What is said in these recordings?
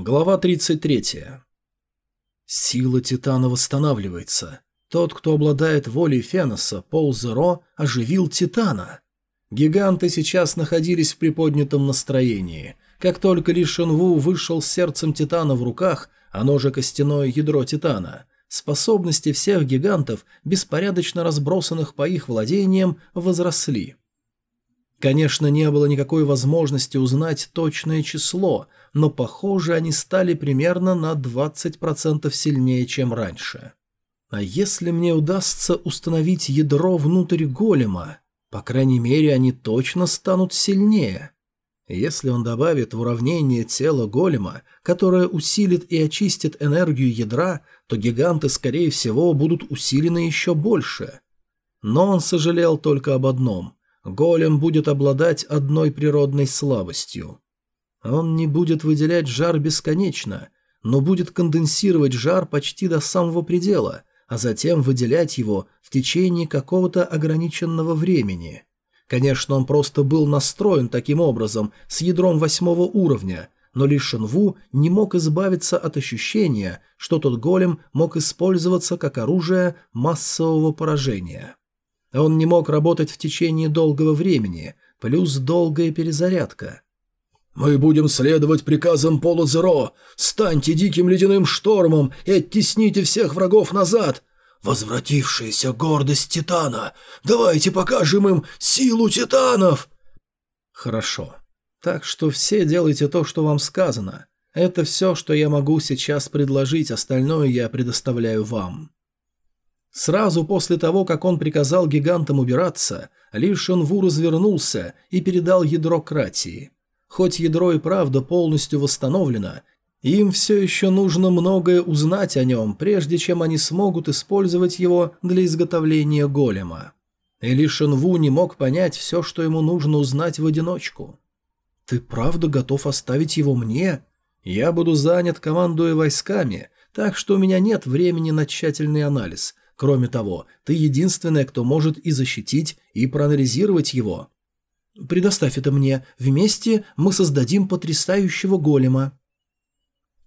Глава 33. Сила Титана восстанавливается. Тот, кто обладает волей Феноса, Пол Зеро, оживил Титана. Гиганты сейчас находились в приподнятом настроении. Как только Ли Шенву вышел с сердцем Титана в руках, оно же костяное ядро Титана, способности всех гигантов, беспорядочно разбросанных по их владениям, возросли. Конечно, не было никакой возможности узнать точное число, но, похоже, они стали примерно на 20% сильнее, чем раньше. А если мне удастся установить ядро внутрь голема, по крайней мере, они точно станут сильнее. Если он добавит в уравнение тело голема, которое усилит и очистит энергию ядра, то гиганты, скорее всего, будут усилены еще больше. Но он сожалел только об одном – голем будет обладать одной природной слабостью. Он не будет выделять жар бесконечно, но будет конденсировать жар почти до самого предела, а затем выделять его в течение какого-то ограниченного времени. Конечно, он просто был настроен таким образом, с ядром восьмого уровня, но Ли Шенву не мог избавиться от ощущения, что тот голем мог использоваться как оружие массового поражения. Он не мог работать в течение долгого времени, плюс долгая перезарядка. «Мы будем следовать приказам Пола Зеро! Станьте диким ледяным штормом и оттесните всех врагов назад! Возвратившаяся гордость Титана! Давайте покажем им силу Титанов!» «Хорошо. Так что все делайте то, что вам сказано. Это все, что я могу сейчас предложить, остальное я предоставляю вам». Сразу после того, как он приказал гигантам убираться, Ли Шенву развернулся и передал ядро Кратии. Хоть ядро и правда полностью восстановлено, им все еще нужно многое узнать о нем, прежде чем они смогут использовать его для изготовления голема. И Ли Шенву не мог понять все, что ему нужно узнать в одиночку. «Ты правда готов оставить его мне? Я буду занят, командуя войсками, так что у меня нет времени на тщательный анализ, Кроме того, ты единственная, кто может и защитить, и проанализировать его. Предоставь это мне. Вместе мы создадим потрясающего голема».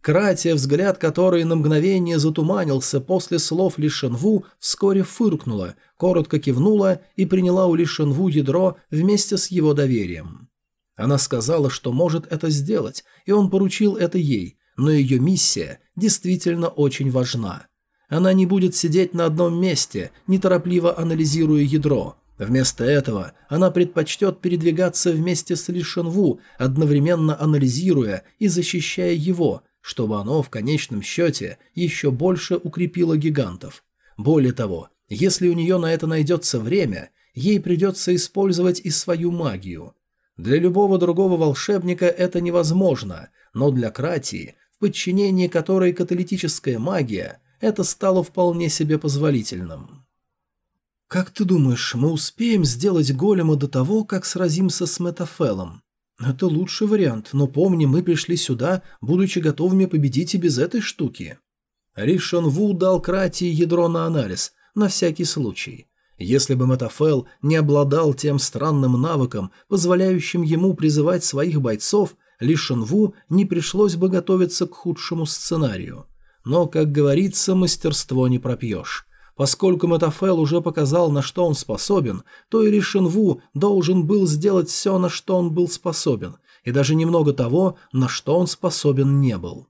Кратия, взгляд который на мгновение затуманился после слов Лишенву, вскоре фыркнула, коротко кивнула и приняла у Лишенву ядро вместе с его доверием. Она сказала, что может это сделать, и он поручил это ей, но ее миссия действительно очень важна. Она не будет сидеть на одном месте, неторопливо анализируя ядро. Вместо этого она предпочтет передвигаться вместе с Ли Шенву, одновременно анализируя и защищая его, чтобы оно в конечном счете еще больше укрепило гигантов. Более того, если у нее на это найдется время, ей придется использовать и свою магию. Для любого другого волшебника это невозможно, но для Кратии, в подчинении которой каталитическая магия – это стало вполне себе позволительным. «Как ты думаешь, мы успеем сделать голема до того, как сразимся с Метафелом?» «Это лучший вариант, но помни, мы пришли сюда, будучи готовыми победить и без этой штуки». Ришон Ву дал Крати ядро на анализ, на всякий случай. Если бы Метафел не обладал тем странным навыком, позволяющим ему призывать своих бойцов, Ли Ву не пришлось бы готовиться к худшему сценарию. Но, как говорится, мастерство не пропьешь. Поскольку Метафел уже показал, на что он способен, то и Ришинву должен был сделать все, на что он был способен, и даже немного того, на что он способен не был.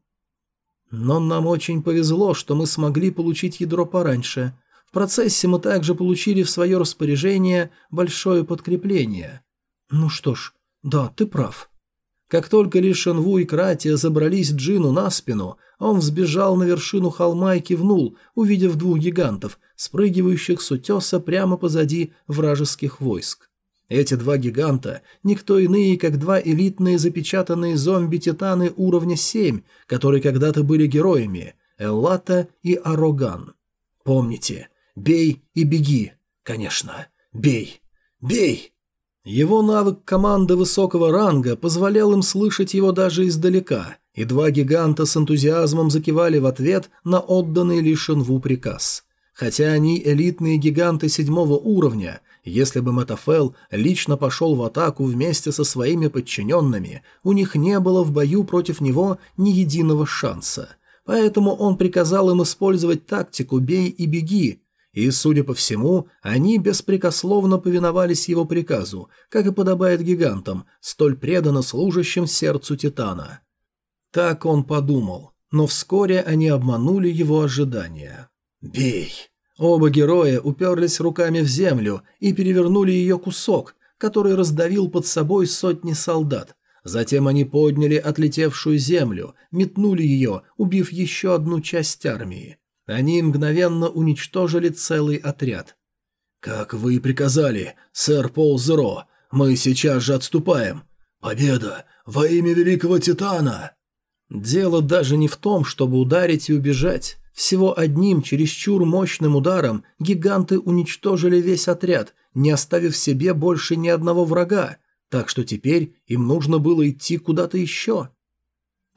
Но нам очень повезло, что мы смогли получить ядро пораньше. В процессе мы также получили в свое распоряжение большое подкрепление. Ну что ж, да, ты прав. Как только Ли Шенву и Кратия забрались Джину на спину, он взбежал на вершину холма и кивнул, увидев двух гигантов, спрыгивающих с утеса прямо позади вражеских войск. Эти два гиганта – никто иные, как два элитные запечатанные зомби-титаны уровня 7, которые когда-то были героями – Эллата и Ароган. Помните, бей и беги, конечно, бей, бей! Его навык команды высокого ранга позволял им слышать его даже издалека, и два гиганта с энтузиазмом закивали в ответ на отданный Ли Шенву приказ. Хотя они элитные гиганты седьмого уровня, Если бы Метафел лично пошел в атаку вместе со своими подчиненными, у них не было в бою против него ни единого шанса. Поэтому он приказал им использовать тактику «бей и беги», и, судя по всему, они беспрекословно повиновались его приказу, как и подобает гигантам, столь преданно служащим сердцу Титана. Так он подумал, но вскоре они обманули его ожидания. «Бей!» Оба героя уперлись руками в землю и перевернули ее кусок, который раздавил под собой сотни солдат. Затем они подняли отлетевшую землю, метнули ее, убив еще одну часть армии. Они мгновенно уничтожили целый отряд. «Как вы и приказали, сэр Пол Зеро, мы сейчас же отступаем. Победа! Во имя Великого Титана!» Дело даже не в том, чтобы ударить и убежать. Всего одним чересчур мощным ударом гиганты уничтожили весь отряд, не оставив себе больше ни одного врага, так что теперь им нужно было идти куда-то еще.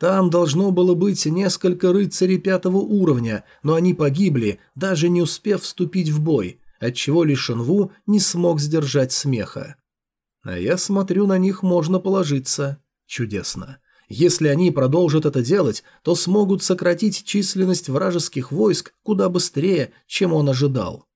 Там должно было быть несколько рыцарей пятого уровня, но они погибли, даже не успев вступить в бой, отчего Ли Шенву не смог сдержать смеха. А я смотрю, на них можно положиться. Чудесно. Если они продолжат это делать, то смогут сократить численность вражеских войск куда быстрее, чем он ожидал.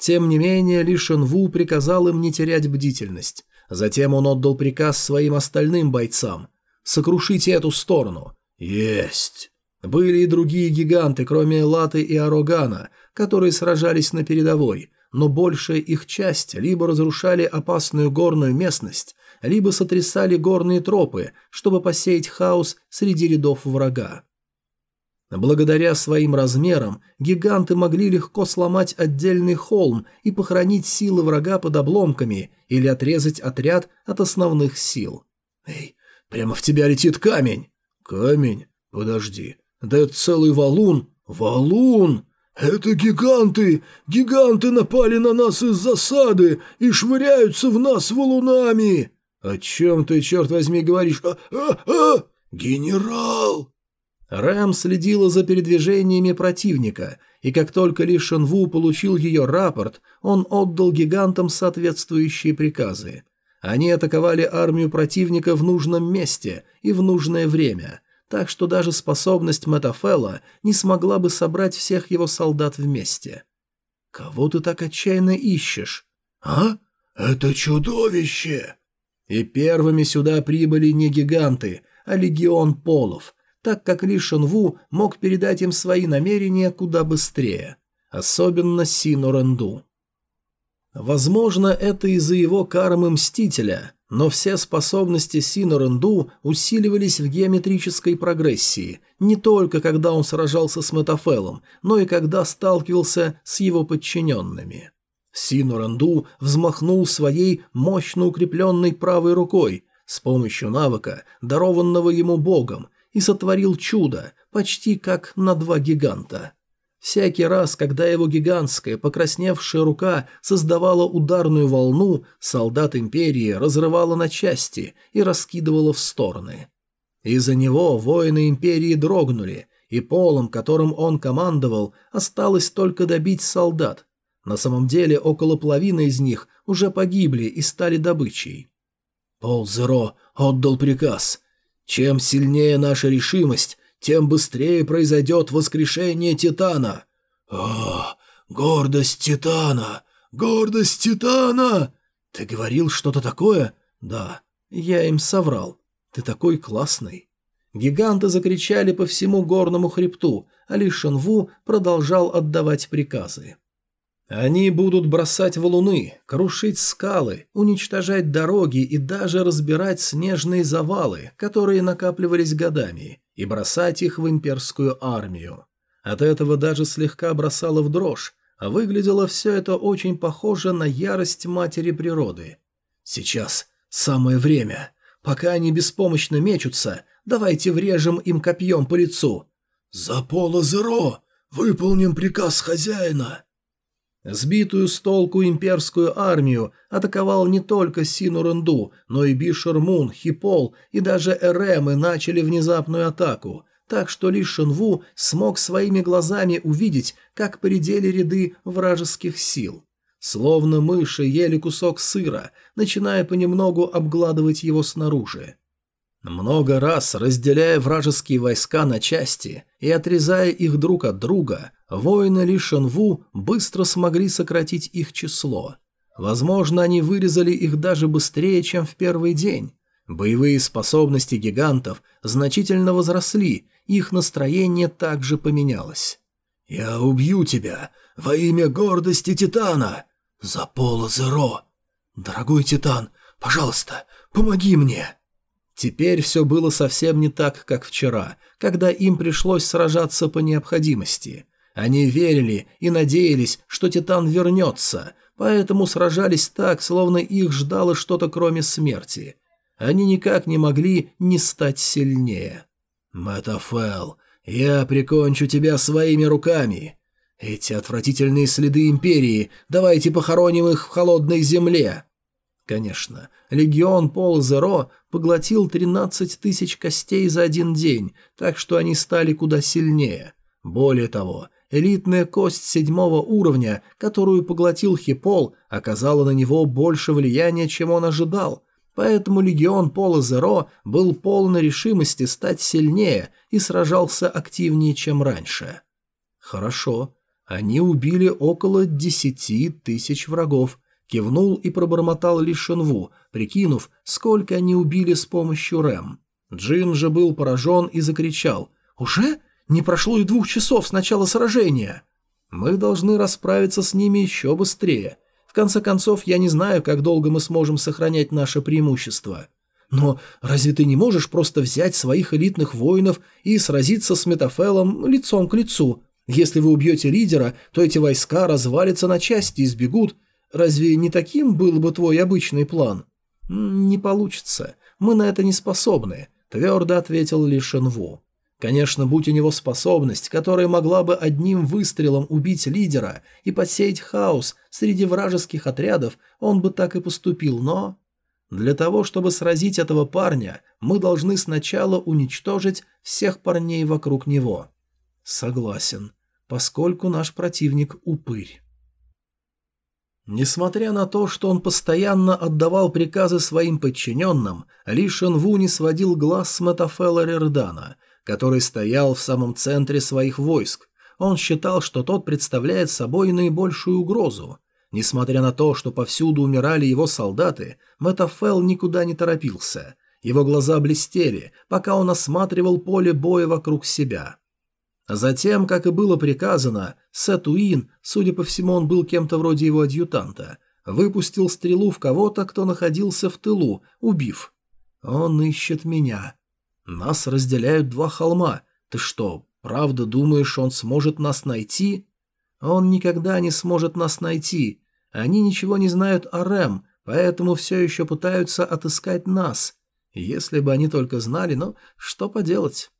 Тем не менее, Ли Шенву приказал им не терять бдительность. Затем он отдал приказ своим остальным бойцам. Сокрушите эту сторону. Есть. Были и другие гиганты, кроме Латы и Арогана, которые сражались на передовой, но большая их часть либо разрушали опасную горную местность, либо сотрясали горные тропы, чтобы посеять хаос среди рядов врага. Благодаря своим размерам гиганты могли легко сломать отдельный холм и похоронить силы врага под обломками или отрезать отряд от основных сил. «Эй, Прямо в тебя летит камень. Камень? Подожди. Да это целый валун. Валун! Это гиганты! Гиганты напали на нас из засады и швыряются в нас валунами! О чем ты, черт возьми, говоришь? А, а, а! Генерал! Рэм следила за передвижениями противника, и как только Ли Шенву получил ее рапорт, он отдал гигантам соответствующие приказы – они атаковали армию противника в нужном месте и в нужное время, так что даже способность Метафела не смогла бы собрать всех его солдат вместе. «Кого ты так отчаянно ищешь?» «А? Это чудовище!» И первыми сюда прибыли не гиганты, а легион полов, так как Ли Шенву мог передать им свои намерения куда быстрее, особенно Сину Ренду. Возможно, это из-за его кармы Мстителя, но все способности Синоренду усиливались в геометрической прогрессии, не только когда он сражался с Метафелом, но и когда сталкивался с его подчиненными. Синоренду взмахнул своей мощно укрепленной правой рукой с помощью навыка, дарованного ему богом, и сотворил чудо, почти как на два гиганта. Всякий раз, когда его гигантская, покрасневшая рука создавала ударную волну, солдат Империи разрывала на части и раскидывала в стороны. Из-за него воины Империи дрогнули, и полом, которым он командовал, осталось только добить солдат. На самом деле около половины из них уже погибли и стали добычей. Пол Зеро отдал приказ. Чем сильнее наша решимость, тем быстрее произойдет воскрешение Титана. О, гордость Титана! Гордость Титана! Ты говорил что-то такое? Да, я им соврал. Ты такой классный. Гиганты закричали по всему горному хребту, а Ли Шенву продолжал отдавать приказы. Они будут бросать валуны, крушить скалы, уничтожать дороги и даже разбирать снежные завалы, которые накапливались годами, и бросать их в имперскую армию. От этого даже слегка бросало в дрожь, а выглядело все это очень похоже на ярость матери природы. Сейчас самое время. Пока они беспомощно мечутся, давайте врежем им копьем по лицу. «За поло зеро! Выполним приказ хозяина!» Сбитую с толку имперскую армию атаковал не только Синуренду, но и Бишермун, Хипол и даже Эремы начали внезапную атаку, так что Ли Шенву смог своими глазами увидеть, как поредели ряды вражеских сил. словно мыши ели кусок сыра, начиная понемногу обгладывать его снаружи. Много раз разделяя вражеские войска на части и отрезая их друг от друга, воины Ли Шенву быстро смогли сократить их число. Возможно, они вырезали их даже быстрее, чем в первый день. Боевые способности гигантов значительно возросли, их настроение также поменялось. «Я убью тебя во имя гордости Титана! За Пола Зеро! Дорогой Титан, пожалуйста, помоги мне!» Теперь все было совсем не так, как вчера, когда им пришлось сражаться по необходимости. Они верили и надеялись, что Титан вернется, поэтому сражались так, словно их ждало что-то кроме смерти. Они никак не могли не стать сильнее. «Мэтафел, я прикончу тебя своими руками. Эти отвратительные следы Империи, давайте похороним их в холодной земле». Конечно, легион Пол Зеро поглотил 13 тысяч костей за один день, так что они стали куда сильнее. Более того, элитная кость седьмого уровня, которую поглотил Хипол, оказала на него больше влияния, чем он ожидал, поэтому легион Пола Зеро был полон решимости стать сильнее и сражался активнее, чем раньше. Хорошо, они убили около десяти тысяч врагов, Кивнул и пробормотал Ли Шенву, прикинув, сколько они убили с помощью Рэм. Джин же был поражен и закричал «Уже? Не прошло и двух часов с начала сражения!» «Мы должны расправиться с ними еще быстрее. В конце концов, я не знаю, как долго мы сможем сохранять наше преимущество». «Но разве ты не можешь просто взять своих элитных воинов и сразиться с Метафелом лицом к лицу? Если вы убьете лидера, то эти войска развалятся на части и сбегут, Разве не таким был бы твой обычный план? Не получится. Мы на это не способны, твердо ответил Ли Шенву. Конечно, будь у него способность, которая могла бы одним выстрелом убить лидера и посеять хаос среди вражеских отрядов, он бы так и поступил, но... Для того, чтобы сразить этого парня, мы должны сначала уничтожить всех парней вокруг него. Согласен, поскольку наш противник упырь. Несмотря на то, что он постоянно отдавал приказы своим подчиненным, Ли Шенву не сводил глаз с Метафела Рердана, который стоял в самом центре своих войск. Он считал, что тот представляет собой наибольшую угрозу. Несмотря на то, что повсюду умирали его солдаты, Метафел никуда не торопился. Его глаза блестели, пока он осматривал поле боя вокруг себя. Затем, как и было приказано, Сетуин, судя по всему, он был кем-то вроде его адъютанта, выпустил стрелу в кого-то, кто находился в тылу, убив. «Он ищет меня. Нас разделяют два холма. Ты что, правда думаешь, он сможет нас найти?» «Он никогда не сможет нас найти. Они ничего не знают о Рэм, поэтому все еще пытаются отыскать нас. Если бы они только знали, но что поделать?»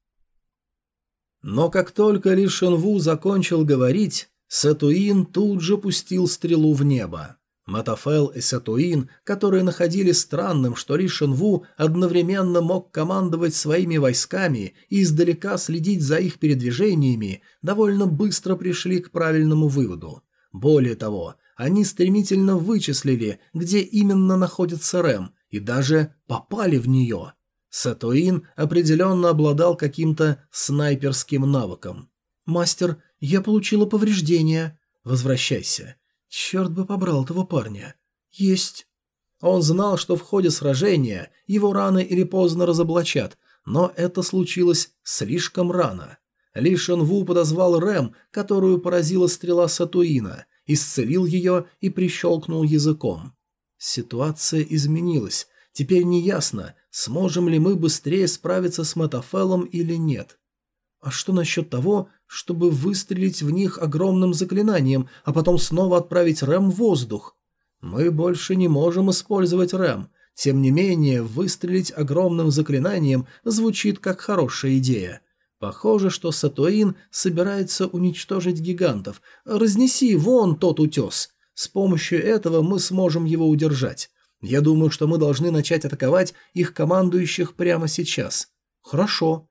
Но как только Ли Шенву закончил говорить, Сатуин тут же пустил стрелу в небо. Матафел и Сатуин, которые находили странным, что Ли Шенву одновременно мог командовать своими войсками и издалека следить за их передвижениями, довольно быстро пришли к правильному выводу. Более того, они стремительно вычислили, где именно находится Рэм, и даже попали в нее. Сатоин определенно обладал каким-то снайперским навыком. «Мастер, я получила повреждения. Возвращайся. Черт бы побрал этого парня. Есть». Он знал, что в ходе сражения его рано или поздно разоблачат, но это случилось слишком рано. Ли Шенву подозвал Рэм, которую поразила стрела Сатуина, исцелил ее и прищелкнул языком. Ситуация изменилась. Теперь неясно, сможем ли мы быстрее справиться с Метафелом или нет. А что насчет того, чтобы выстрелить в них огромным заклинанием, а потом снова отправить Рэм в воздух? Мы больше не можем использовать Рэм. Тем не менее, выстрелить огромным заклинанием звучит как хорошая идея. Похоже, что Сатуин собирается уничтожить гигантов. Разнеси вон тот утес. С помощью этого мы сможем его удержать. Я думаю, что мы должны начать атаковать их командующих прямо сейчас. Хорошо.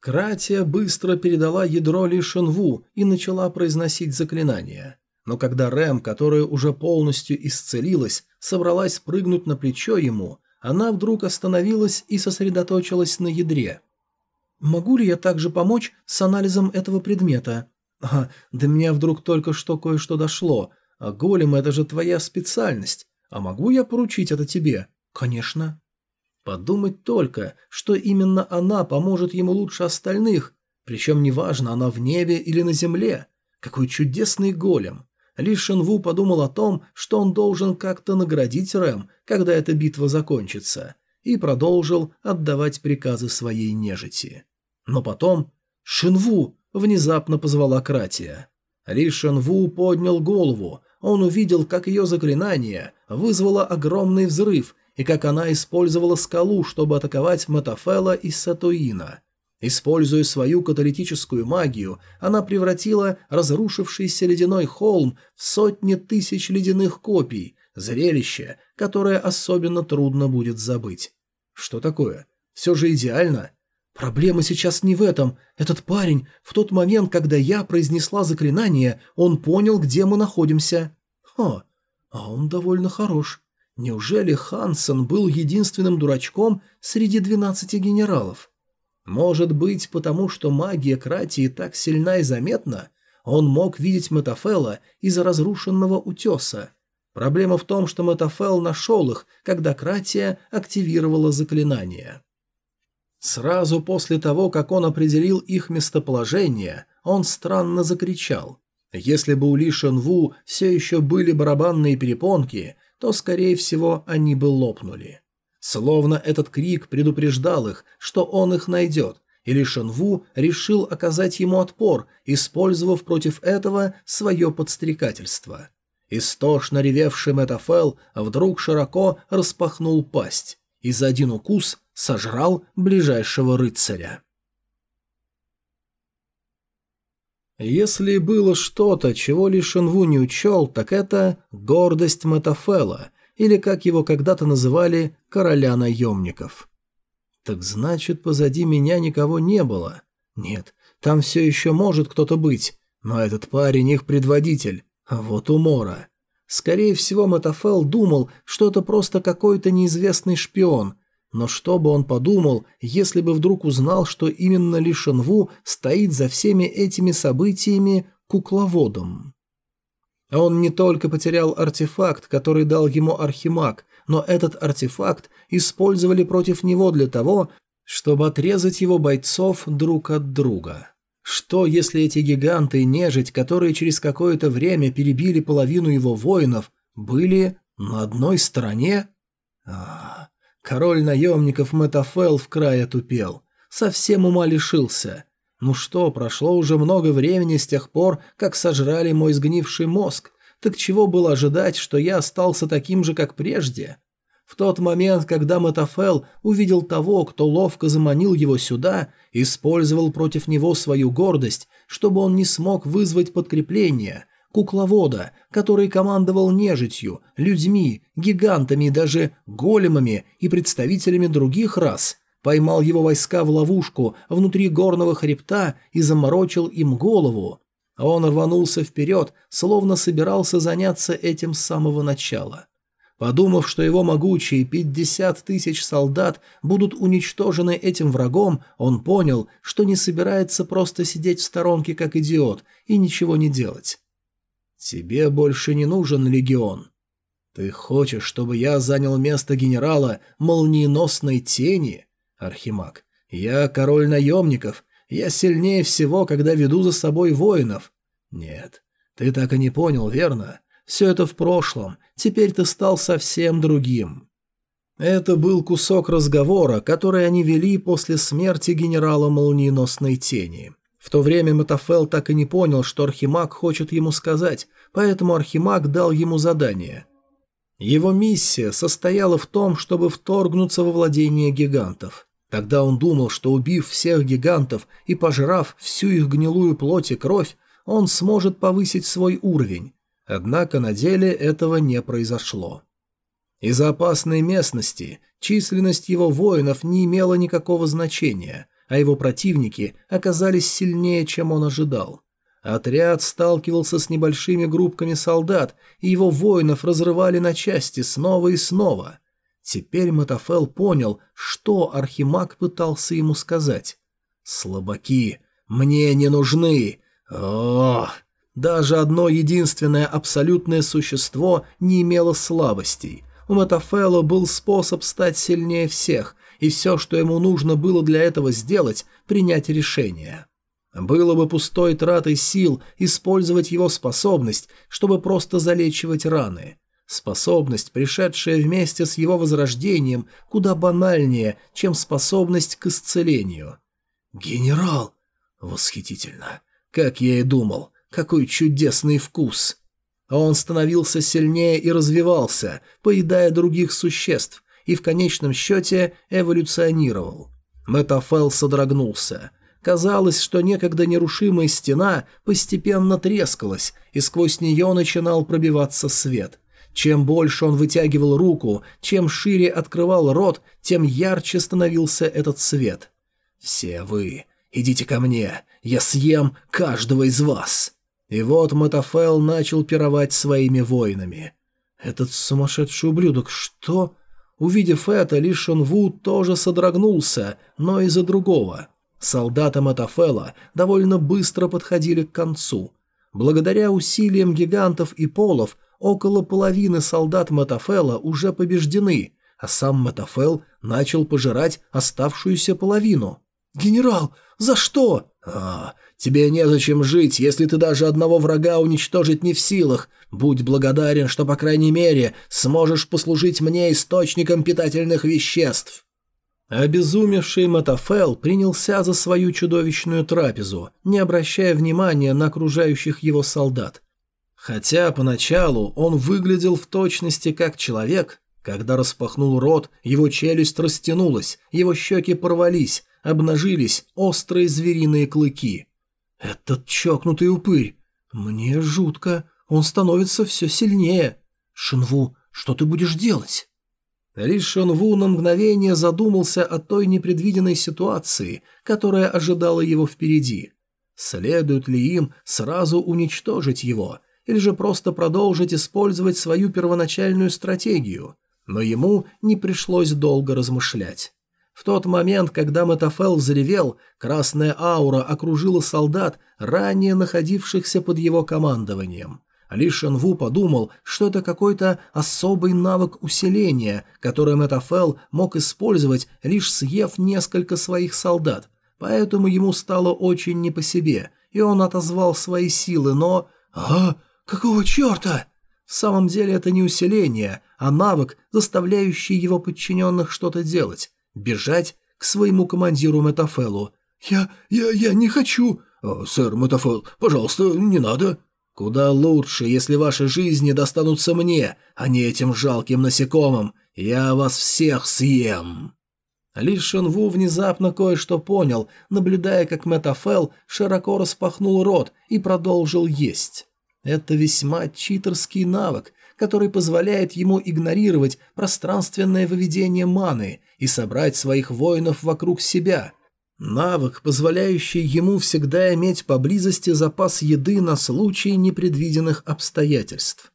Кратия быстро передала ядро Ли Шенву и начала произносить заклинание. Но когда Рэм, которая уже полностью исцелилась, собралась прыгнуть на плечо ему, она вдруг остановилась и сосредоточилась на ядре. «Могу ли я также помочь с анализом этого предмета?» «А, до меня вдруг только что кое-что дошло. А голем – это же твоя специальность. А могу я поручить это тебе?» «Конечно». Подумать только, что именно она поможет ему лучше остальных, причем неважно, она в небе или на земле. Какой чудесный голем. Ли Шенву подумал о том, что он должен как-то наградить Рэм, когда эта битва закончится, и продолжил отдавать приказы своей нежити. Но потом «Шинву!» внезапно позвала Кратия. Ли Шенву поднял голову, он увидел, как ее заклинание вызвало огромный взрыв и как она использовала скалу, чтобы атаковать Матафела и Сатуина. Используя свою каталитическую магию, она превратила разрушившийся ледяной холм в сотни тысяч ледяных копий, зрелище, которое особенно трудно будет забыть. Что такое? Все же идеально. Проблема сейчас не в этом. Этот парень, в тот момент, когда я произнесла заклинание, он понял, где мы находимся. Хо, а он довольно хорош. Неужели Хансен был единственным дурачком среди двенадцати генералов? Может быть, потому что магия Кратии так сильна и заметна, он мог видеть Метафела из-за разрушенного утеса. Проблема в том, что Метафел нашел их, когда Кратия активировала заклинание. Сразу после того, как он определил их местоположение, он странно закричал. Если бы у Ли Шенву все еще были барабанные перепонки, то, скорее всего, они бы лопнули. Словно этот крик предупреждал их, что он их найдет, или Шенву решил оказать ему отпор, использовав против этого свое подстрекательство. Истошно ревевший Метафел вдруг широко распахнул пасть и за один укус сожрал ближайшего рыцаря. Если было что-то, чего Ли Шенву не учел, так это гордость Метафела – или, как его когда-то называли, короля наемников. Так значит, позади меня никого не было. Нет, там все еще может кто-то быть, но этот парень их предводитель, а вот умора. Скорее всего, Матафел думал, что это просто какой-то неизвестный шпион, но что бы он подумал, если бы вдруг узнал, что именно Ли Шенву стоит за всеми этими событиями кукловодом? Он не только потерял артефакт, который дал ему Архимаг, но этот артефакт использовали против него для того, чтобы отрезать его бойцов друг от друга. Что, если эти гиганты и нежить, которые через какое-то время перебили половину его воинов, были на одной стороне? А, король наемников Метафел в край отупел. Совсем ума лишился. Ну что, прошло уже много времени с тех пор, как сожрали мой сгнивший мозг. Так чего было ожидать, что я остался таким же, как прежде? В тот момент, когда Матафел увидел того, кто ловко заманил его сюда, использовал против него свою гордость, чтобы он не смог вызвать подкрепление, кукловода, который командовал нежитью, людьми, гигантами и даже големами и представителями других рас – поймал его войска в ловушку внутри горного хребта и заморочил им голову. Он рванулся вперед, словно собирался заняться этим с самого начала. Подумав, что его могучие пятьдесят тысяч солдат будут уничтожены этим врагом, он понял, что не собирается просто сидеть в сторонке как идиот и ничего не делать. «Тебе больше не нужен легион. Ты хочешь, чтобы я занял место генерала молниеносной тени?» Архимаг. «Я король наемников. Я сильнее всего, когда веду за собой воинов». «Нет, ты так и не понял, верно? Все это в прошлом. Теперь ты стал совсем другим». Это был кусок разговора, который они вели после смерти генерала Молниеносной Тени. В то время Метафел так и не понял, что Архимаг хочет ему сказать, поэтому Архимаг дал ему задание. Его миссия состояла в том, чтобы вторгнуться во владение гигантов. Тогда он думал, что убив всех гигантов и пожрав всю их гнилую плоть и кровь, он сможет повысить свой уровень. Однако на деле этого не произошло. Из-за опасной местности численность его воинов не имела никакого значения, а его противники оказались сильнее, чем он ожидал. Отряд сталкивался с небольшими группками солдат, и его воинов разрывали на части снова и снова. Теперь Матафел понял, что Архимаг пытался ему сказать. «Слабаки, мне не нужны! О, Даже одно единственное абсолютное существо не имело слабостей. У Матафела был способ стать сильнее всех, и все, что ему нужно было для этого сделать, принять решение. Было бы пустой тратой сил использовать его способность, чтобы просто залечивать раны. Способность, пришедшая вместе с его возрождением, куда банальнее, чем способность к исцелению. «Генерал!» Восхитительно. Как я и думал. Какой чудесный вкус. Он становился сильнее и развивался, поедая других существ, и в конечном счете эволюционировал. Метафел содрогнулся – Казалось, что некогда нерушимая стена постепенно трескалась, и сквозь нее начинал пробиваться свет. Чем больше он вытягивал руку, чем шире открывал рот, тем ярче становился этот свет. «Все вы, идите ко мне, я съем каждого из вас!» И вот Матафел начал пировать своими воинами. «Этот сумасшедший ублюдок, что...» Увидев это, Ли Шонву тоже содрогнулся, но из-за другого. Солдаты Матафела довольно быстро подходили к концу. Благодаря усилиям гигантов и полов, около половины солдат Матафела уже побеждены, а сам Матафел начал пожирать оставшуюся половину. «Генерал, за что?» «А, тебе незачем жить, если ты даже одного врага уничтожить не в силах. Будь благодарен, что, по крайней мере, сможешь послужить мне источником питательных веществ». Обезумевший Матафел принялся за свою чудовищную трапезу, не обращая внимания на окружающих его солдат. Хотя поначалу он выглядел в точности как человек, когда распахнул рот, его челюсть растянулась, его щеки порвались, обнажились острые звериные клыки. «Этот чокнутый упырь! Мне жутко, он становится все сильнее. Шинву, что ты будешь делать?» Лишь Шонву на мгновение задумался о той непредвиденной ситуации, которая ожидала его впереди. Следует ли им сразу уничтожить его, или же просто продолжить использовать свою первоначальную стратегию? Но ему не пришлось долго размышлять. В тот момент, когда Метафел взревел, красная аура окружила солдат, ранее находившихся под его командованием – ли Шенву подумал, что это какой-то особый навык усиления, который Метафел мог использовать, лишь съев несколько своих солдат, поэтому ему стало очень не по себе, и он отозвал свои силы, но... «А, какого черта?» В самом деле это не усиление, а навык, заставляющий его подчиненных что-то делать, бежать к своему командиру Метафелу. «Я... я... я не хочу...» «Сэр Метафел, пожалуйста, не надо...» Куда лучше, если ваши жизни достанутся мне, а не этим жалким насекомым. Я вас всех съем!» Ли Шенву внезапно кое-что понял, наблюдая, как Метафел широко распахнул рот и продолжил есть. Это весьма читерский навык, который позволяет ему игнорировать пространственное выведение маны и собрать своих воинов вокруг себя – Навык, позволяющий ему всегда иметь поблизости запас еды на случай непредвиденных обстоятельств.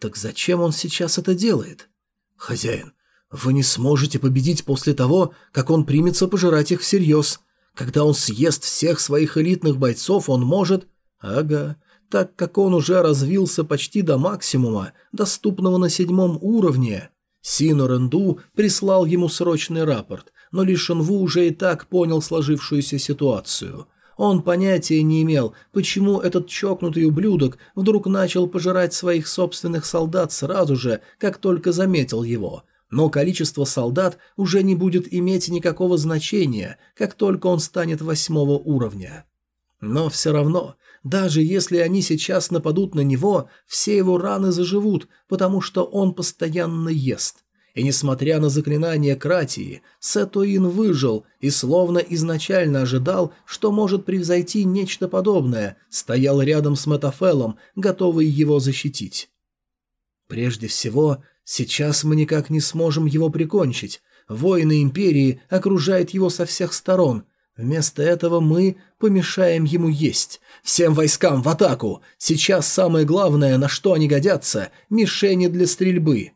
Так зачем он сейчас это делает? Хозяин, вы не сможете победить после того, как он примется пожирать их всерьез. Когда он съест всех своих элитных бойцов, он может... Ага, так как он уже развился почти до максимума, доступного на седьмом уровне. Сино Ренду прислал ему срочный рапорт, но Ли Шенву уже и так понял сложившуюся ситуацию. Он понятия не имел, почему этот чокнутый ублюдок вдруг начал пожирать своих собственных солдат сразу же, как только заметил его. Но количество солдат уже не будет иметь никакого значения, как только он станет восьмого уровня. Но все равно, даже если они сейчас нападут на него, все его раны заживут, потому что он постоянно ест. И несмотря на заклинание Кратии, Сетуин выжил и словно изначально ожидал, что может превзойти нечто подобное, стоял рядом с Метафелом, готовый его защитить. Прежде всего, сейчас мы никак не сможем его прикончить. Воины Империи окружают его со всех сторон. Вместо этого мы помешаем ему есть. Всем войскам в атаку! Сейчас самое главное, на что они годятся – мишени для стрельбы.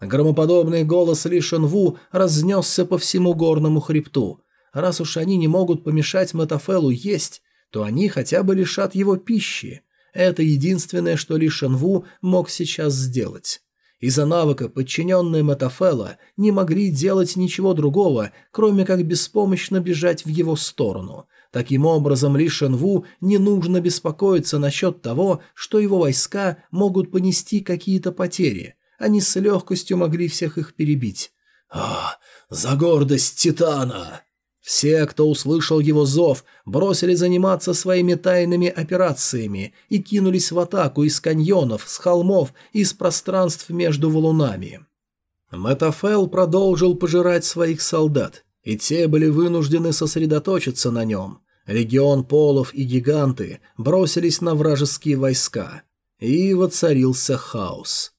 Громоподобный голос Ли Шенву разнесся по всему горному хребту. Раз уж они не могут помешать Метафелу есть, то они хотя бы лишат его пищи. Это единственное, что Ли Шенву мог сейчас сделать. Из-за навыка подчиненные Метафела не могли делать ничего другого, кроме как беспомощно бежать в его сторону. Таким образом, Ли Шенву не нужно беспокоиться насчет того, что его войска могут понести какие-то потери. Они с легкостью могли всех их перебить. «А, за гордость Титана!» Все, кто услышал его зов, бросили заниматься своими тайными операциями и кинулись в атаку из каньонов, с холмов и из пространств между валунами. Метафел продолжил пожирать своих солдат, и те были вынуждены сосредоточиться на нем. Легион полов и гиганты бросились на вражеские войска, и воцарился хаос.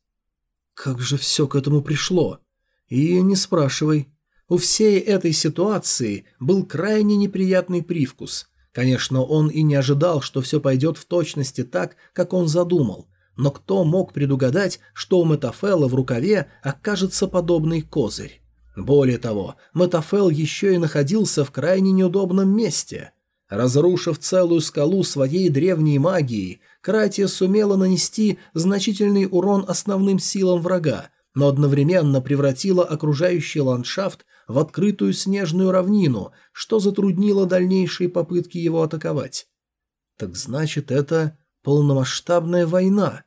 Как же все к этому пришло? И не спрашивай. У всей этой ситуации был крайне неприятный привкус. Конечно, он и не ожидал, что все пойдет в точности так, как он задумал. Но кто мог предугадать, что у Метафела в рукаве окажется подобный козырь? Более того, Метафел еще и находился в крайне неудобном месте. Разрушив целую скалу своей древней магией, Кратия сумела нанести значительный урон основным силам врага, но одновременно превратила окружающий ландшафт в открытую снежную равнину, что затруднило дальнейшие попытки его атаковать. Так значит, это полномасштабная война.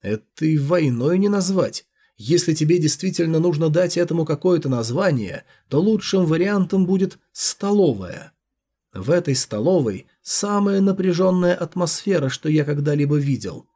Это и войной не назвать. Если тебе действительно нужно дать этому какое-то название, то лучшим вариантом будет «столовая». В этой столовой самая напряженная атмосфера, что я когда-либо видел.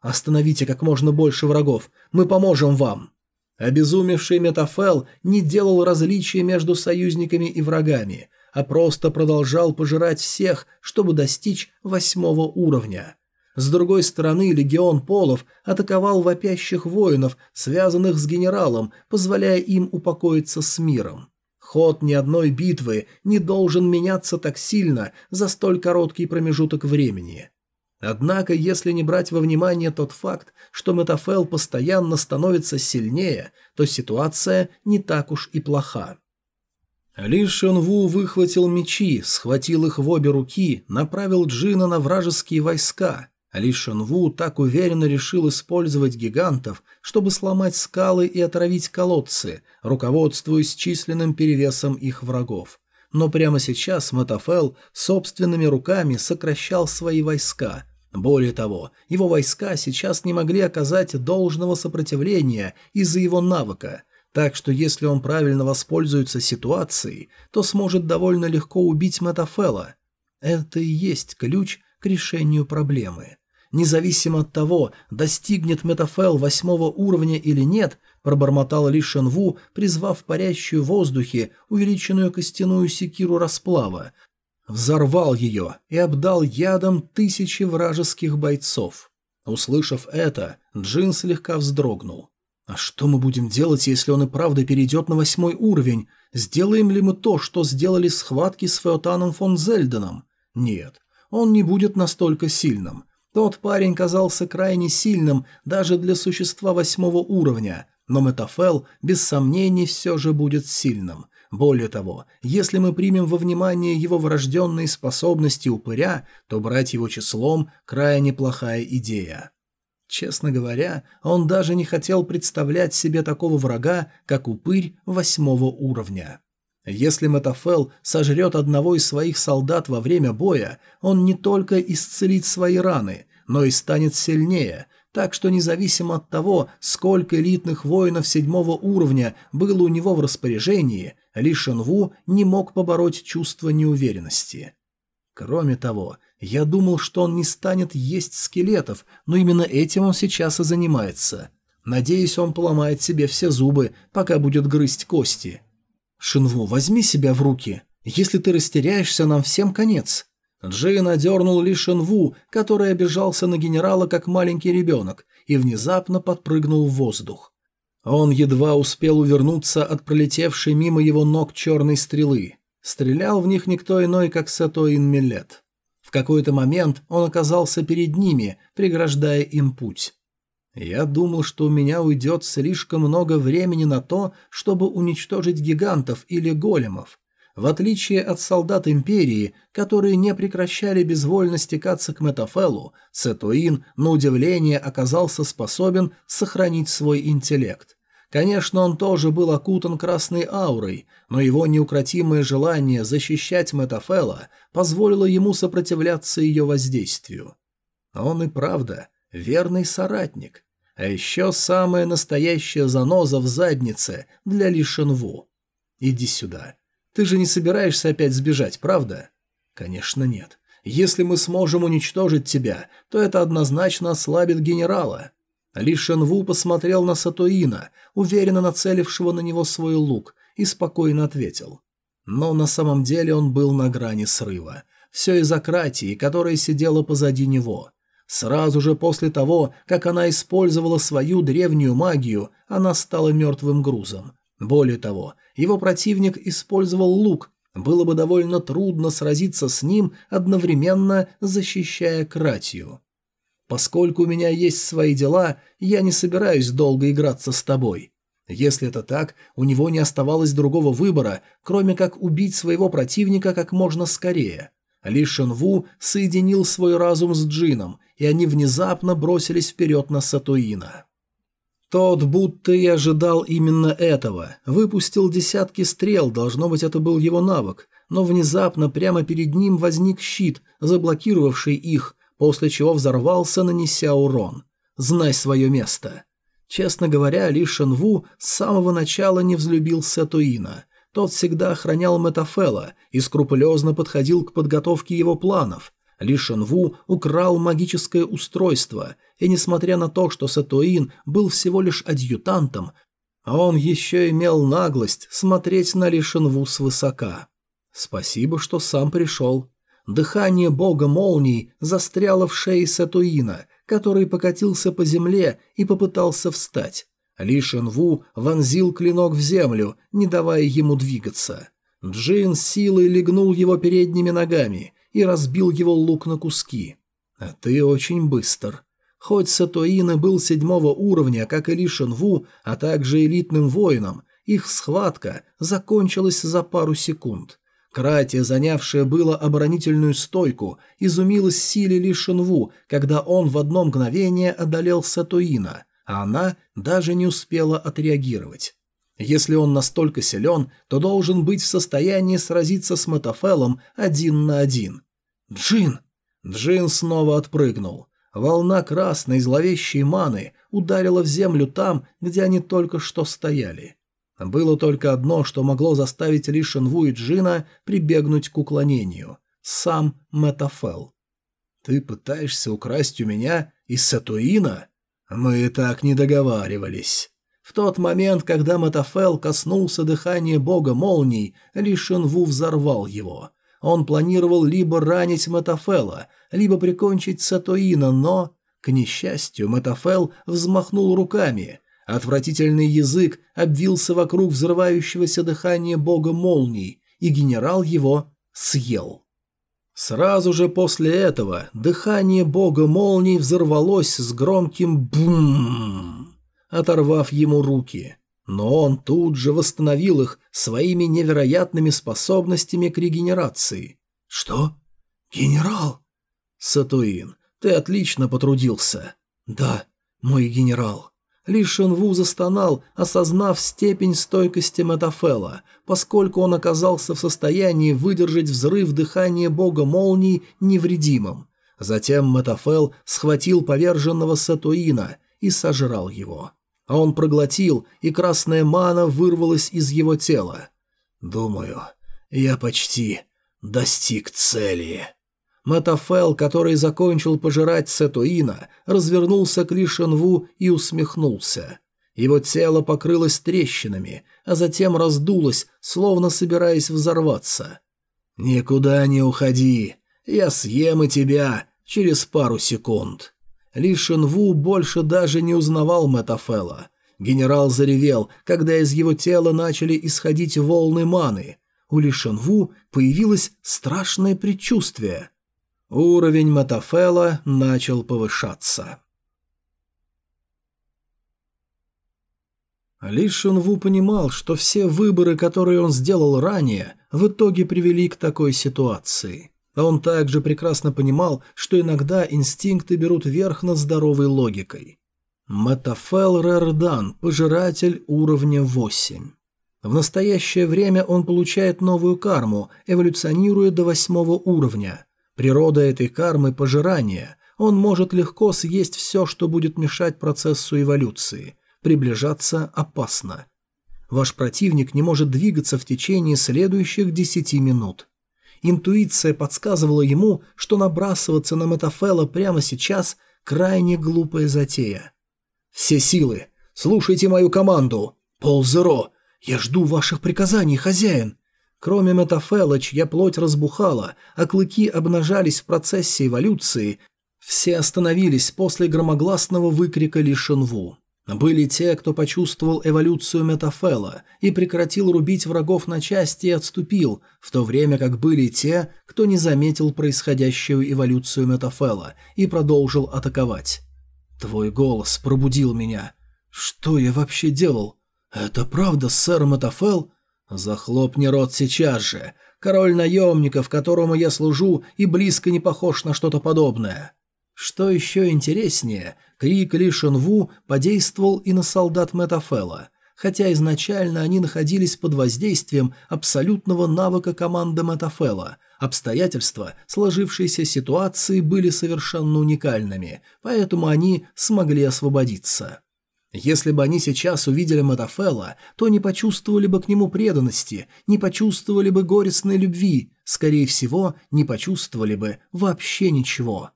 Остановите как можно больше врагов, мы поможем вам. Обезумевший Метафел не делал различия между союзниками и врагами, а просто продолжал пожирать всех, чтобы достичь восьмого уровня. С другой стороны, легион Полов атаковал вопящих воинов, связанных с генералом, позволяя им упокоиться с миром. Ход ни одной битвы не должен меняться так сильно за столь короткий промежуток времени. Однако, если не брать во внимание тот факт, что Метафел постоянно становится сильнее, то ситуация не так уж и плоха. Ли Шенву выхватил мечи, схватил их в обе руки, направил Джина на вражеские войска. Ли Шенву так уверенно решил использовать гигантов, чтобы сломать скалы и отравить колодцы, руководствуясь численным перевесом их врагов. Но прямо сейчас Метафел собственными руками сокращал свои войска, более того, его войска сейчас не могли оказать должного сопротивления из-за его навыка, так что если он правильно воспользуется ситуацией, то сможет довольно легко убить Метафела. Это и есть ключ к решению проблемы. Независимо от того, достигнет Метафел восьмого уровня или нет, пробормотал Ли Шенву, призвав парящую в воздухе увеличенную костяную секиру расплава, взорвал ее и обдал ядом тысячи вражеских бойцов. Услышав это, Джин слегка вздрогнул. «А что мы будем делать, если он и правда перейдет на восьмой уровень? Сделаем ли мы то, что сделали схватки с Феотаном фон Зельденом? Нет, он не будет настолько сильным. Тот парень казался крайне сильным даже для существа восьмого уровня, но Метафел без сомнений все же будет сильным. Более того, если мы примем во внимание его врожденные способности упыря, то брать его числом – крайне плохая идея. Честно говоря, он даже не хотел представлять себе такого врага, как упырь восьмого уровня. Если Метафел сожрет одного из своих солдат во время боя, он не только исцелит свои раны, но и станет сильнее, так что независимо от того, сколько элитных воинов седьмого уровня было у него в распоряжении, Ли Шенву не мог побороть чувство неуверенности. Кроме того, я думал, что он не станет есть скелетов, но именно этим он сейчас и занимается. Надеюсь, он поломает себе все зубы, пока будет грызть кости. Шинву, возьми себя в руки. Если ты растеряешься, нам всем конец. Джейн одернул Ли Шинву, который обижался на генерала как маленький ребенок, и внезапно подпрыгнул в воздух. Он едва успел увернуться от пролетевшей мимо его ног черной стрелы. Стрелял в них никто иной, как Сатоин Милет. В какой-то момент он оказался перед ними, преграждая им путь. Я думал, что у меня уйдет слишком много времени на то, чтобы уничтожить гигантов или големов. В отличие от солдат Империи, которые не прекращали безвольно стекаться к Метафелу, Сетуин, на удивление, оказался способен сохранить свой интеллект. Конечно, он тоже был окутан красной аурой, но его неукротимое желание защищать Метафела позволило ему сопротивляться ее воздействию. Он и правда верный соратник. А еще самая настоящая заноза в заднице для Ли Шенву. Иди сюда. Ты же не собираешься опять сбежать, правда? Конечно, нет. Если мы сможем уничтожить тебя, то это однозначно ослабит генерала. Ли Шенву посмотрел на Сатоина, уверенно нацелившего на него свой лук, и спокойно ответил. Но на самом деле он был на грани срыва. Все из-за Кратии, которая сидела позади него. Сразу же после того, как она использовала свою древнюю магию, она стала мертвым грузом. Более того, его противник использовал лук, было бы довольно трудно сразиться с ним, одновременно защищая Кратию. Поскольку у меня есть свои дела, я не собираюсь долго играться с тобой. Если это так, у него не оставалось другого выбора, кроме как убить своего противника как можно скорее. Ли Шенву соединил свой разум с Джином, и они внезапно бросились вперед на Сатуина. Тот будто и ожидал именно этого, выпустил десятки стрел, должно быть это был его навык, но внезапно прямо перед ним возник щит, заблокировавший их, после чего взорвался, нанеся урон. «Знай свое место». Честно говоря, Ли Шенву с самого начала не взлюбил Сетуина. Тот всегда охранял Метафела и скрупулезно подходил к подготовке его планов. Ли Шенву украл магическое устройство, и несмотря на то, что Сатуин был всего лишь адъютантом, он еще имел наглость смотреть на Ли Шенву свысока. «Спасибо, что сам пришел. Дыхание бога молний застряло в шее Сатуина, который покатился по земле и попытался встать. Ли Шенву вонзил клинок в землю, не давая ему двигаться. Джин силой легнул его передними ногами и разбил его лук на куски. «А ты очень быстр». Хоть Сатуин и был седьмого уровня, как и Ли Шенву, а также элитным воином, их схватка закончилась за пару секунд. Кратия, занявшая было оборонительную стойку, изумилась силе Ли Шинву, когда он в одно мгновение одолел Сатуина, а она даже не успела отреагировать. Если он настолько силен, то должен быть в состоянии сразиться с Метафелом один на один. «Джин!» Джин снова отпрыгнул. Волна красной зловещей маны ударила в землю там, где они только что стояли. Было только одно, что могло заставить Ли Шенву и Джина прибегнуть к уклонению. Сам Метафел. «Ты пытаешься украсть у меня из Сатуина? Мы так не договаривались». В тот момент, когда Метафел коснулся дыхания бога молний, Ли Шенву взорвал его. Он планировал либо ранить Метафела, либо прикончить Сатуина, но... К несчастью, Метафел взмахнул руками – Отвратительный язык обвился вокруг взрывающегося дыхания бога молний, и генерал его съел. Сразу же после этого дыхание бога молний взорвалось с громким бум, оторвав ему руки. Но он тут же восстановил их своими невероятными способностями к регенерации. «Что? Генерал?» «Сатуин, ты отлично потрудился». «Да, мой генерал». Ли Шенву застонал, осознав степень стойкости Метафела, поскольку он оказался в состоянии выдержать взрыв дыхания бога молний невредимым. Затем Метафел схватил поверженного Сатуина и сожрал его. А он проглотил, и красная мана вырвалась из его тела. «Думаю, я почти достиг цели». Матафел, который закончил пожирать Сетуина, развернулся к Лишенву и усмехнулся. Его тело покрылось трещинами, а затем раздулось, словно собираясь взорваться. «Никуда не уходи, я съем и тебя через пару секунд». Лишенву больше даже не узнавал Метафела. Генерал заревел, когда из его тела начали исходить волны маны. у Ли Шенву появилось страшное предчувствие. Уровень Матафела начал повышаться. Ли Шенву понимал, что все выборы, которые он сделал ранее, в итоге привели к такой ситуации. А он также прекрасно понимал, что иногда инстинкты берут верх над здоровой логикой. Метафел Рердан, пожиратель уровня 8. В настоящее время он получает новую карму, эволюционируя до восьмого уровня. Природа этой кармы – пожирание. Он может легко съесть все, что будет мешать процессу эволюции. Приближаться опасно. Ваш противник не может двигаться в течение следующих 10 минут. Интуиция подсказывала ему, что набрасываться на Метафела прямо сейчас – крайне глупая затея. «Все силы! Слушайте мою команду! Ползеро! Я жду ваших приказаний, хозяин!» Кроме Метафела, чья плоть разбухала, а клыки обнажались в процессе эволюции, все остановились после громогласного выкрика Лишенву. Были те, кто почувствовал эволюцию Метафела и прекратил рубить врагов на части и отступил, в то время как были те, кто не заметил происходящую эволюцию Метафела и продолжил атаковать. Твой голос пробудил меня. Что я вообще делал? Это правда, сэр Матафел? Захлопни рот сейчас же. Король наемников, которому я служу, и близко не похож на что-то подобное. Что еще интереснее, крик Ли Шенву подействовал и на солдат Метафела, хотя изначально они находились под воздействием абсолютного навыка команды Метафела – Обстоятельства сложившейся ситуации были совершенно уникальными, поэтому они смогли освободиться. Если бы они сейчас увидели Матафела, то не почувствовали бы к нему преданности, не почувствовали бы горестной любви, скорее всего, не почувствовали бы вообще ничего.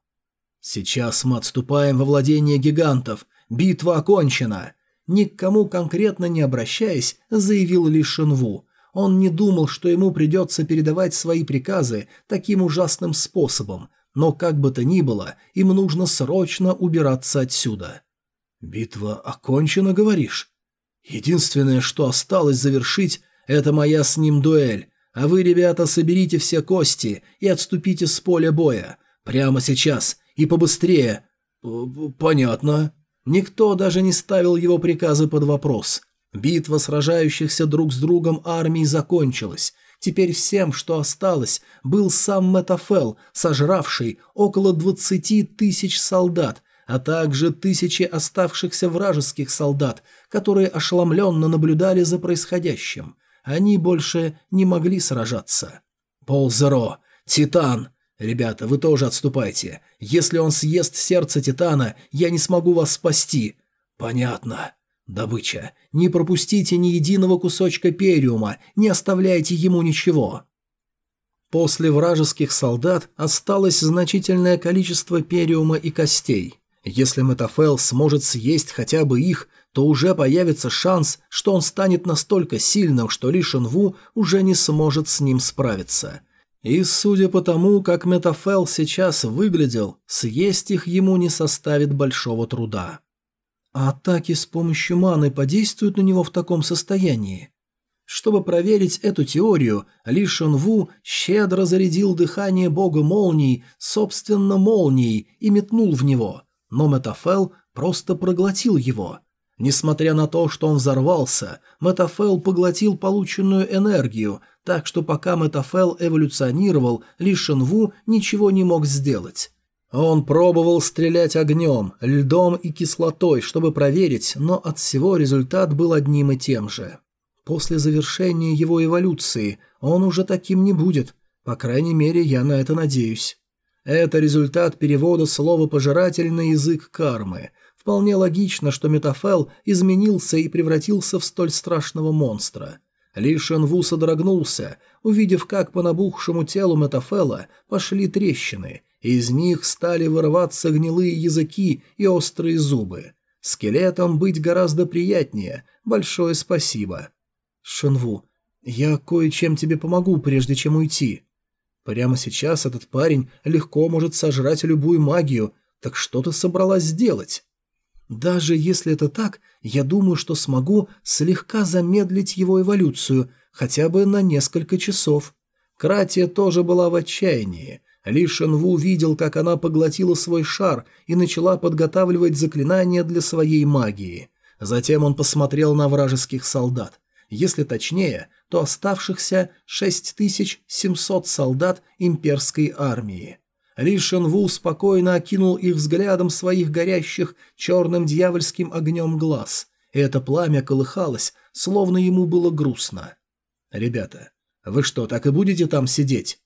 Сейчас мы отступаем во владение гигантов. Битва окончена. Ни к кому конкретно не обращаясь, заявил Ли Шенву, он не думал, что ему придется передавать свои приказы таким ужасным способом, но как бы то ни было, им нужно срочно убираться отсюда. «Битва окончена, говоришь? Единственное, что осталось завершить, это моя с ним дуэль, а вы, ребята, соберите все кости и отступите с поля боя. Прямо сейчас и побыстрее». «Понятно». Никто даже не ставил его приказы под вопрос – Битва сражающихся друг с другом армий закончилась. Теперь всем, что осталось, был сам Метафел, сожравший около двадцати тысяч солдат, а также тысячи оставшихся вражеских солдат, которые ошеломленно наблюдали за происходящим. Они больше не могли сражаться. «Ползеро! Титан! Ребята, вы тоже отступайте. Если он съест сердце Титана, я не смогу вас спасти». «Понятно». Добыча. Не пропустите ни единого кусочка периума, не оставляйте ему ничего. После вражеских солдат осталось значительное количество периума и костей. Если Метафел сможет съесть хотя бы их, то уже появится шанс, что он станет настолько сильным, что Ли Шенву уже не сможет с ним справиться. И судя по тому, как Метафел сейчас выглядел, съесть их ему не составит большого труда. А атаки с помощью маны подействуют на него в таком состоянии? Чтобы проверить эту теорию, Ли Шон Ву щедро зарядил дыхание бога молний, собственно молнией, и метнул в него, но Метафел просто проглотил его. Несмотря на то, что он взорвался, Метафел поглотил полученную энергию, так что пока Метафел эволюционировал, Ли Шон Ву ничего не мог сделать. Он пробовал стрелять огнем, льдом и кислотой, чтобы проверить, но от всего результат был одним и тем же. После завершения его эволюции он уже таким не будет, по крайней мере, я на это надеюсь. Это результат перевода слова «пожиратель» на язык кармы. Вполне логично, что Метафел изменился и превратился в столь страшного монстра. Ли Шенву содрогнулся, увидев, как по набухшему телу Метафела пошли трещины – из них стали вырываться гнилые языки и острые зубы. Скелетом быть гораздо приятнее. Большое спасибо. Шенву, я кое-чем тебе помогу, прежде чем уйти. Прямо сейчас этот парень легко может сожрать любую магию, так что ты собралась сделать? Даже если это так, я думаю, что смогу слегка замедлить его эволюцию, хотя бы на несколько часов. Кратия тоже была в отчаянии. Ли Шенву видел, как она поглотила свой шар и начала подготавливать заклинания для своей магии. Затем он посмотрел на вражеских солдат. Если точнее, то оставшихся 6700 солдат имперской армии. Ли Шенву спокойно окинул их взглядом своих горящих черным дьявольским огнем глаз, и это пламя колыхалось, словно ему было грустно. «Ребята, вы что, так и будете там сидеть?»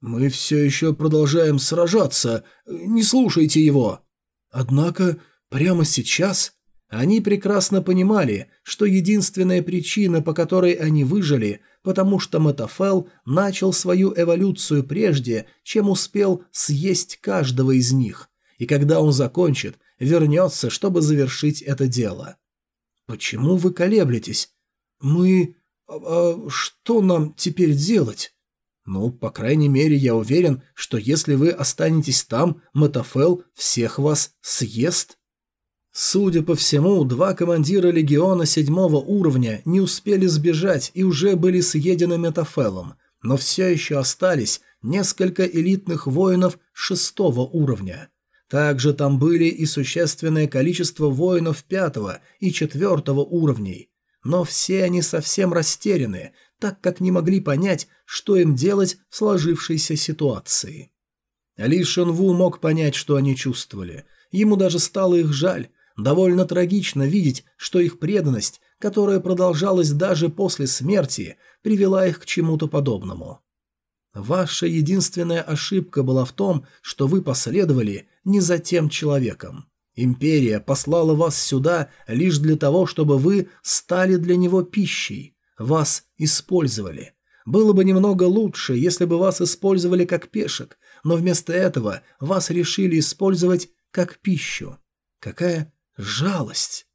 «Мы все еще продолжаем сражаться. Не слушайте его». Однако прямо сейчас они прекрасно понимали, что единственная причина, по которой они выжили, потому что Метафел начал свою эволюцию прежде, чем успел съесть каждого из них, и когда он закончит, вернется, чтобы завершить это дело. «Почему вы колеблетесь? Мы... А, а что нам теперь делать?» «Ну, по крайней мере, я уверен, что если вы останетесь там, Метафел всех вас съест». Судя по всему, два командира легиона седьмого уровня не успели сбежать и уже были съедены Метафелом, но все еще остались несколько элитных воинов шестого уровня. Также там были и существенное количество воинов пятого и четвертого уровней. Но все они совсем растеряны, так как не могли понять, что им делать в сложившейся ситуации. Ли Шенву мог понять, что они чувствовали. Ему даже стало их жаль. Довольно трагично видеть, что их преданность, которая продолжалась даже после смерти, привела их к чему-то подобному. Ваша единственная ошибка была в том, что вы последовали не за тем человеком. Империя послала вас сюда лишь для того, чтобы вы стали для него пищей. Вас использовали. Было бы немного лучше, если бы вас использовали как пешек, но вместо этого вас решили использовать как пищу. Какая жалость!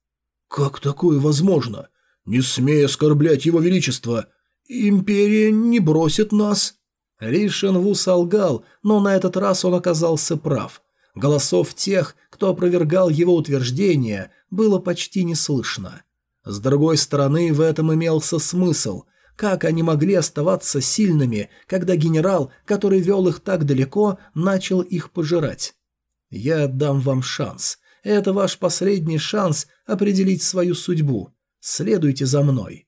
Как такое возможно? Не смей оскорблять его величество. Империя не бросит нас. Ли Шенву солгал, но на этот раз он оказался прав. Голосов тех, кто опровергал его утверждения, было почти не слышно. С другой стороны, в этом имелся смысл. Как они могли оставаться сильными, когда генерал, который вел их так далеко, начал их пожирать? Я дам вам шанс. Это ваш последний шанс определить свою судьбу. Следуйте за мной.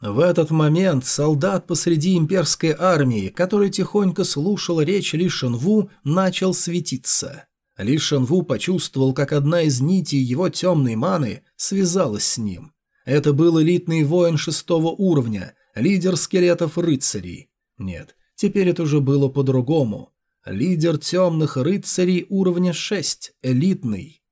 В этот момент солдат посреди имперской армии, который тихонько слушал речь Ли Шенву, начал светиться. Ли Шенву почувствовал, как одна из нитей его темной маны связалась с ним. Это был элитный воин шестого уровня, лидер скелетов рыцарей. Нет, теперь это уже было по-другому. Лидер темных рыцарей уровня 6, элитный.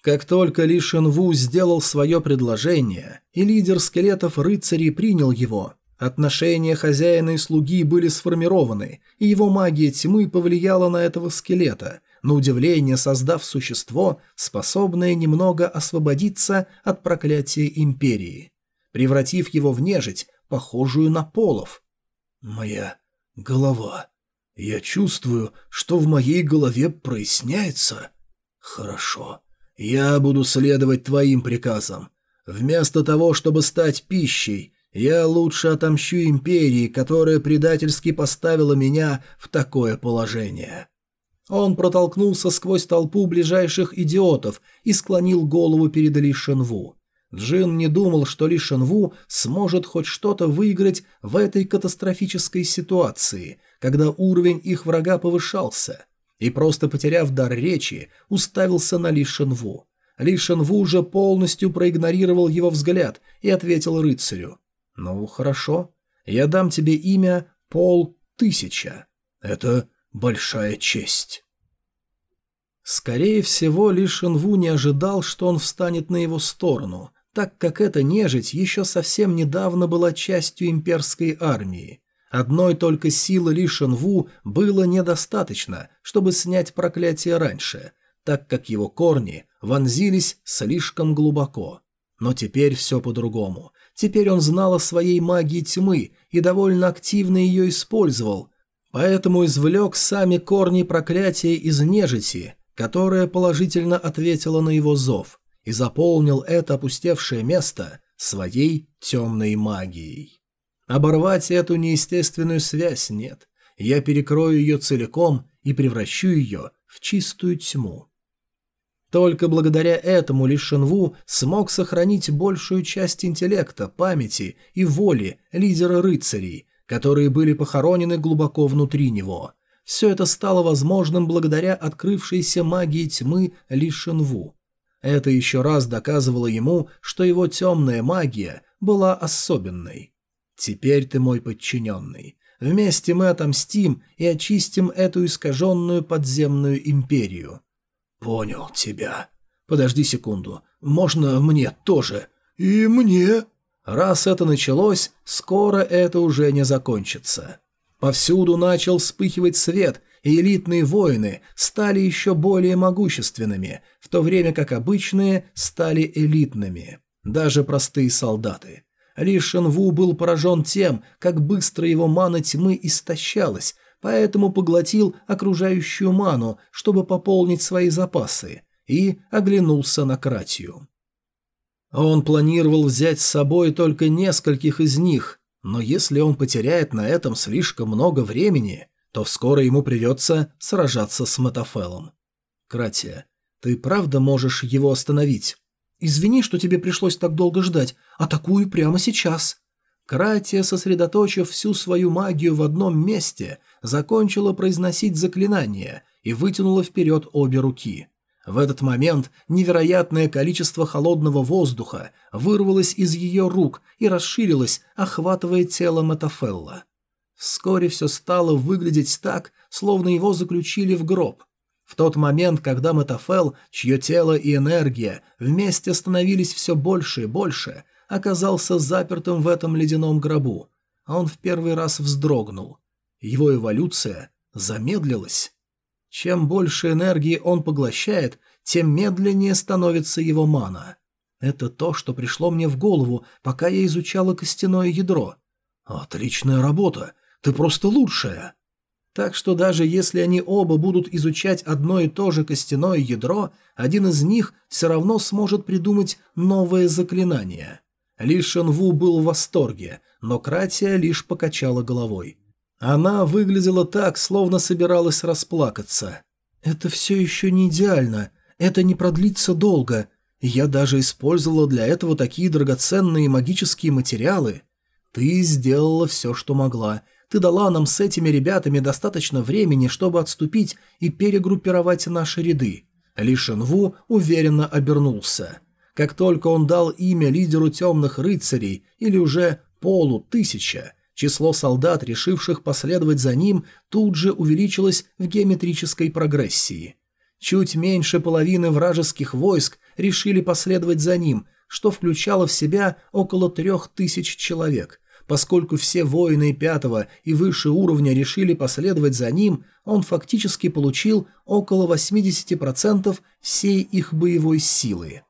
Как только Ли Шенву сделал свое предложение, и лидер скелетов рыцарей принял его, отношения хозяина и слуги были сформированы, и его магия тьмы повлияла на этого скелета, на удивление создав существо, способное немного освободиться от проклятия Империи, превратив его в нежить, похожую на полов. «Моя голова. Я чувствую, что в моей голове проясняется. Хорошо». «Я буду следовать твоим приказам. Вместо того, чтобы стать пищей, я лучше отомщу империи, которая предательски поставила меня в такое положение». Он протолкнулся сквозь толпу ближайших идиотов и склонил голову перед Ли Шенву. Джин не думал, что Ли Шенву сможет хоть что-то выиграть в этой катастрофической ситуации, когда уровень их врага повышался и, просто потеряв дар речи, уставился на Ли Шенву. Ли Шенву уже полностью проигнорировал его взгляд и ответил рыцарю. «Ну, хорошо. Я дам тебе имя Пол Тысяча. Это большая честь». Скорее всего, Ли Шенву не ожидал, что он встанет на его сторону, так как эта нежить еще совсем недавно была частью имперской армии. Одной только силы Ли Шенву было недостаточно, чтобы снять проклятие раньше, так как его корни вонзились слишком глубоко. Но теперь все по-другому. Теперь он знал о своей магии тьмы и довольно активно ее использовал, поэтому извлек сами корни проклятия из нежити, которая положительно ответила на его зов, и заполнил это опустевшее место своей темной магией. Оборвать эту неестественную связь нет. Я перекрою ее целиком и превращу ее в чистую тьму. Только благодаря этому Ли Шенву смог сохранить большую часть интеллекта, памяти и воли лидера рыцарей, которые были похоронены глубоко внутри него. Все это стало возможным благодаря открывшейся магии тьмы Ли Шенву. Это еще раз доказывало ему, что его темная магия была особенной. «Теперь ты мой подчиненный. Вместе мы отомстим и очистим эту искаженную подземную империю». «Понял тебя. Подожди секунду. Можно мне тоже?» «И мне?» Раз это началось, скоро это уже не закончится. Повсюду начал вспыхивать свет, и элитные воины стали еще более могущественными, в то время как обычные стали элитными. Даже простые солдаты. Ли Шенву был поражен тем, как быстро его мана тьмы истощалась, поэтому поглотил окружающую ману, чтобы пополнить свои запасы, и оглянулся на Кратию. Он планировал взять с собой только нескольких из них, но если он потеряет на этом слишком много времени, то вскоро ему придется сражаться с Матафелом. Кратия, ты правда можешь его остановить? Извини, что тебе пришлось так долго ждать. Атакую прямо сейчас. Кратия, сосредоточив всю свою магию в одном месте, закончила произносить заклинание и вытянула вперед обе руки. В этот момент невероятное количество холодного воздуха вырвалось из ее рук и расширилось, охватывая тело Метафелла. Вскоре все стало выглядеть так, словно его заключили в гроб. В тот момент, когда Метафел, чье тело и энергия вместе становились все больше и больше, оказался запертым в этом ледяном гробу, а он в первый раз вздрогнул. Его эволюция замедлилась. Чем больше энергии он поглощает, тем медленнее становится его мана. Это то, что пришло мне в голову, пока я изучала костяное ядро. Отличная работа. Ты просто лучшая. Так что даже если они оба будут изучать одно и то же костяное ядро, один из них все равно сможет придумать новое заклинание. Ли Шенву был в восторге, но Кратия лишь покачала головой. Она выглядела так, словно собиралась расплакаться. «Это все еще не идеально. Это не продлится долго. Я даже использовала для этого такие драгоценные магические материалы. Ты сделала все, что могла. Ты дала нам с этими ребятами достаточно времени, чтобы отступить и перегруппировать наши ряды». Ли Шенву уверенно обернулся. Как только он дал имя лидеру темных рыцарей, или уже полу тысяча, Число солдат, решивших последовать за ним, тут же увеличилось в геометрической прогрессии. Чуть меньше половины вражеских войск решили последовать за ним, что включало в себя около трех тысяч человек. Поскольку все воины пятого и выше уровня решили последовать за ним, он фактически получил около 80% всей их боевой силы.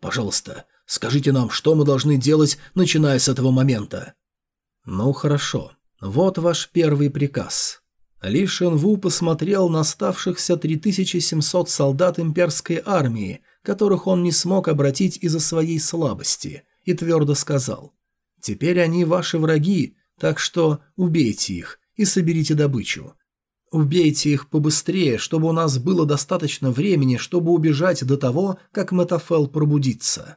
«Пожалуйста, скажите нам, что мы должны делать, начиная с этого момента?» «Ну хорошо. Вот ваш первый приказ». Ли Шенву посмотрел на оставшихся 3700 солдат имперской армии, которых он не смог обратить из-за своей слабости, и твердо сказал «Теперь они ваши враги, так что убейте их и соберите добычу. Убейте их побыстрее, чтобы у нас было достаточно времени, чтобы убежать до того, как Метафел пробудится».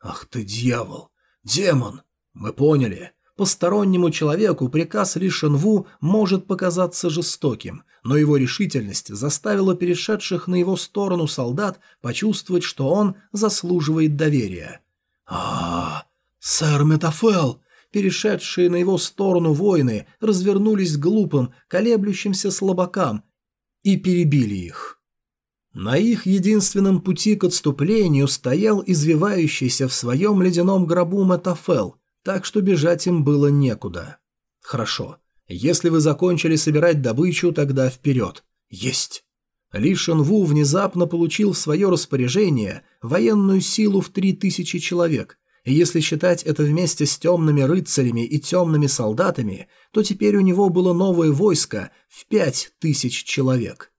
«Ах ты дьявол! Демон! Мы поняли. Постороннему человеку приказ Ли Шенву может показаться жестоким, но его решительность заставила перешедших на его сторону солдат почувствовать, что он заслуживает доверия. а, -а, -а сэр Метафел!» Перешедшие на его сторону воины развернулись глупым, колеблющимся слабакам и перебили их. На их единственном пути к отступлению стоял извивающийся в своем ледяном гробу Метафел, так что бежать им было некуда. Хорошо. Если вы закончили собирать добычу, тогда вперед. Есть. Ли Шенву внезапно получил в свое распоряжение военную силу в три тысячи человек, и если считать это вместе с темными рыцарями и темными солдатами, то теперь у него было новое войско в пять тысяч человек.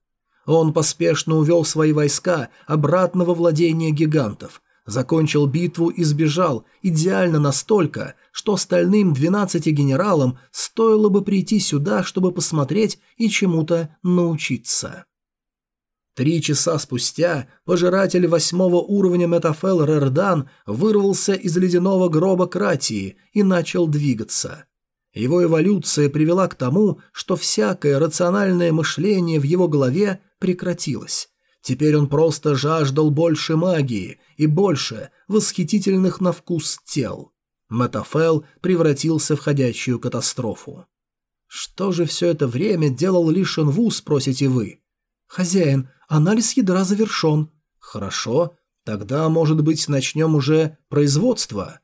Он поспешно увел свои войска обратно во владение гигантов, Закончил битву и сбежал, идеально настолько, что остальным 12 генералам стоило бы прийти сюда, чтобы посмотреть и чему-то научиться. Три часа спустя пожиратель восьмого уровня Метафел Рердан вырвался из ледяного гроба Кратии и начал двигаться. Его эволюция привела к тому, что всякое рациональное мышление в его голове прекратилось. Теперь он просто жаждал больше магии и больше восхитительных на вкус тел. Метафел превратился в ходячую катастрофу. Что же все это время делал Ли Шенву, спросите вы? «Хозяин, анализ ядра завершен». «Хорошо, тогда, может быть, начнем уже производство».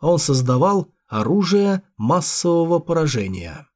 Он создавал оружие массового поражения.